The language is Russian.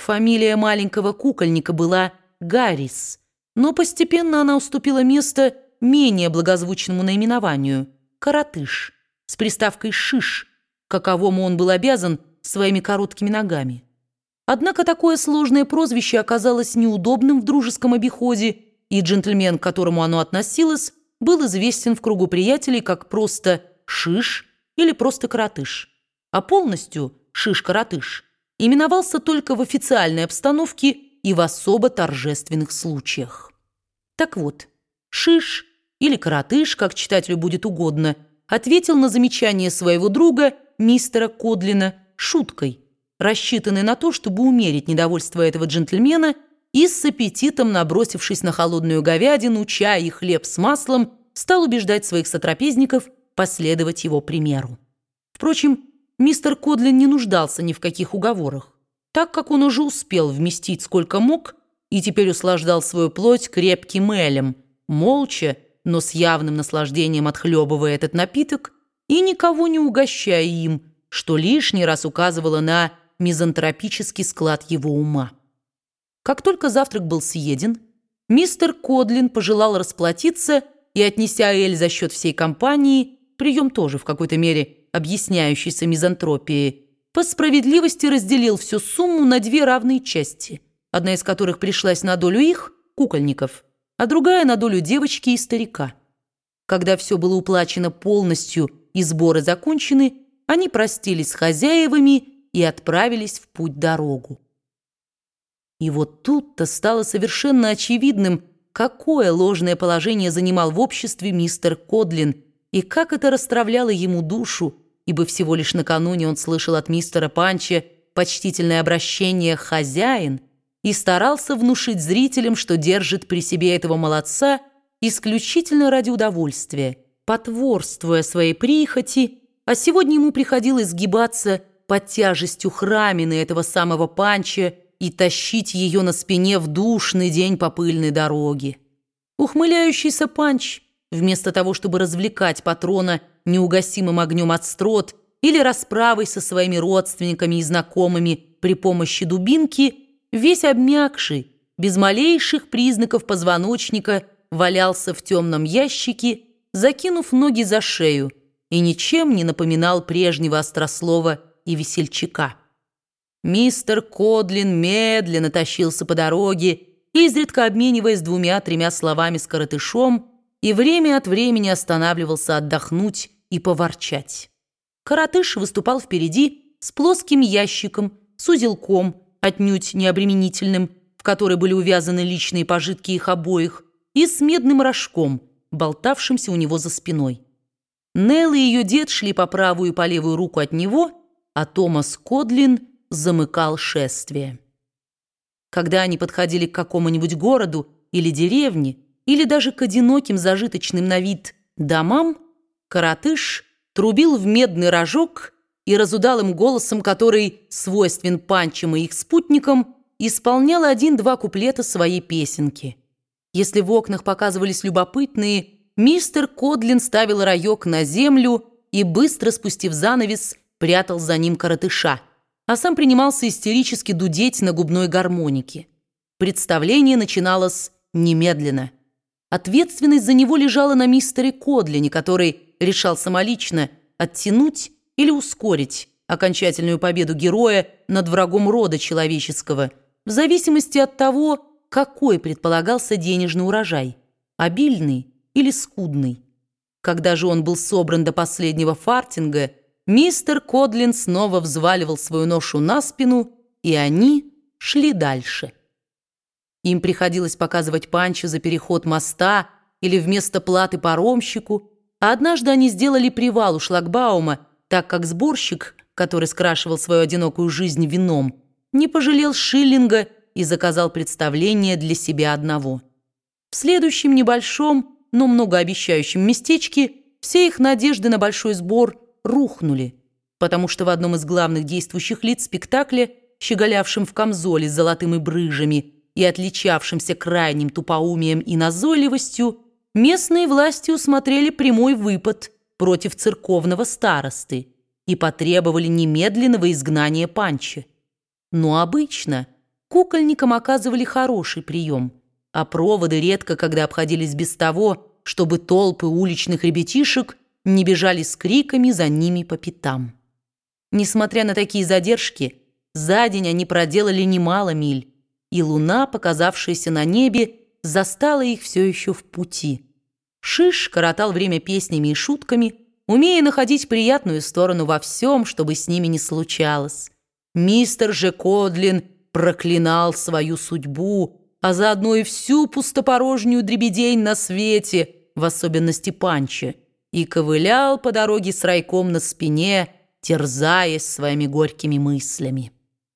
Фамилия маленького кукольника была Гаррис, но постепенно она уступила место менее благозвучному наименованию – «Коротыш» с приставкой «шиш», каковому он был обязан своими короткими ногами. Однако такое сложное прозвище оказалось неудобным в дружеском обиходе, и джентльмен, к которому оно относилось, был известен в кругу приятелей как просто «шиш» или просто «коротыш», а полностью «шиш-коротыш» именовался только в официальной обстановке и в особо торжественных случаях. Так вот, «шиш» или «коротыш», как читателю будет угодно, ответил на замечание своего друга, мистера Кодлина, шуткой, рассчитанной на то, чтобы умерить недовольство этого джентльмена и с аппетитом, набросившись на холодную говядину, чай и хлеб с маслом, стал убеждать своих сотрапезников последовать его примеру. Впрочем, мистер Кодлин не нуждался ни в каких уговорах, так как он уже успел вместить сколько мог и теперь услаждал свою плоть крепким элем, молча, но с явным наслаждением отхлебывая этот напиток и никого не угощая им, что лишний раз указывало на мизантропический склад его ума. Как только завтрак был съеден, мистер Кодлин пожелал расплатиться и, отнеся Эль за счет всей компании, прием тоже в какой-то мере объясняющийся мизантропией, по справедливости разделил всю сумму на две равные части, одна из которых пришлась на долю их, кукольников, а другая на долю девочки и старика. Когда все было уплачено полностью и сборы закончены, они простились с хозяевами и отправились в путь-дорогу. И вот тут-то стало совершенно очевидным, какое ложное положение занимал в обществе мистер Кодлин и как это расстравляло ему душу, ибо всего лишь накануне он слышал от мистера Панча почтительное обращение «хозяин», и старался внушить зрителям, что держит при себе этого молодца исключительно ради удовольствия, потворствуя своей прихоти, а сегодня ему приходилось сгибаться под тяжестью храмины этого самого панча и тащить ее на спине в душный день по пыльной дороге. Ухмыляющийся панч, вместо того, чтобы развлекать патрона неугасимым огнем отстрот или расправой со своими родственниками и знакомыми при помощи дубинки – весь обмякший, без малейших признаков позвоночника, валялся в темном ящике, закинув ноги за шею, и ничем не напоминал прежнего острослова и весельчака. Мистер Кодлин медленно тащился по дороге, изредка обмениваясь двумя-тремя словами с коротышом, и время от времени останавливался отдохнуть и поворчать. Коротыш выступал впереди с плоским ящиком, с узелком, отнюдь необременительным, в который были увязаны личные пожитки их обоих, и с медным рожком, болтавшимся у него за спиной. Нелл и ее дед шли по правую и по левую руку от него, а Томас Кодлин замыкал шествие. Когда они подходили к какому-нибудь городу или деревне, или даже к одиноким зажиточным на вид домам, коротыш трубил в медный рожок и разудалым голосом, который свойствен Панчам и их спутникам, исполнял один-два куплета своей песенки. Если в окнах показывались любопытные, мистер Кодлин ставил раёк на землю и, быстро спустив занавес, прятал за ним коротыша, а сам принимался истерически дудеть на губной гармонике. Представление начиналось немедленно. Ответственность за него лежала на мистере Кодлине, который решал самолично оттянуть или ускорить окончательную победу героя над врагом рода человеческого, в зависимости от того, какой предполагался денежный урожай – обильный или скудный. Когда же он был собран до последнего фартинга, мистер Кодлин снова взваливал свою ношу на спину, и они шли дальше. Им приходилось показывать панчо за переход моста или вместо платы паромщику, а однажды они сделали привал у шлагбаума, так как сборщик, который скрашивал свою одинокую жизнь вином, не пожалел шиллинга и заказал представление для себя одного. В следующем небольшом, но многообещающем местечке все их надежды на большой сбор рухнули, потому что в одном из главных действующих лиц спектакля, щеголявшем в камзоле с золотыми брыжами и отличавшимся крайним тупоумием и назойливостью, местные власти усмотрели прямой выпад – против церковного старосты и потребовали немедленного изгнания Панчи. Но обычно Кукольникам оказывали хороший прием, а проводы редко когда обходились без того, чтобы толпы уличных ребятишек не бежали с криками за ними по пятам. Несмотря на такие задержки, за день они проделали немало миль, и луна, показавшаяся на небе, застала их все еще в пути. Шиш коротал время песнями и шутками, умея находить приятную сторону во всем, чтобы с ними не случалось. Мистер же Кодлин проклинал свою судьбу, а заодно и всю пустопорожнюю дребедень на свете, в особенности Панча, и ковылял по дороге с райком на спине, терзаясь своими горькими мыслями.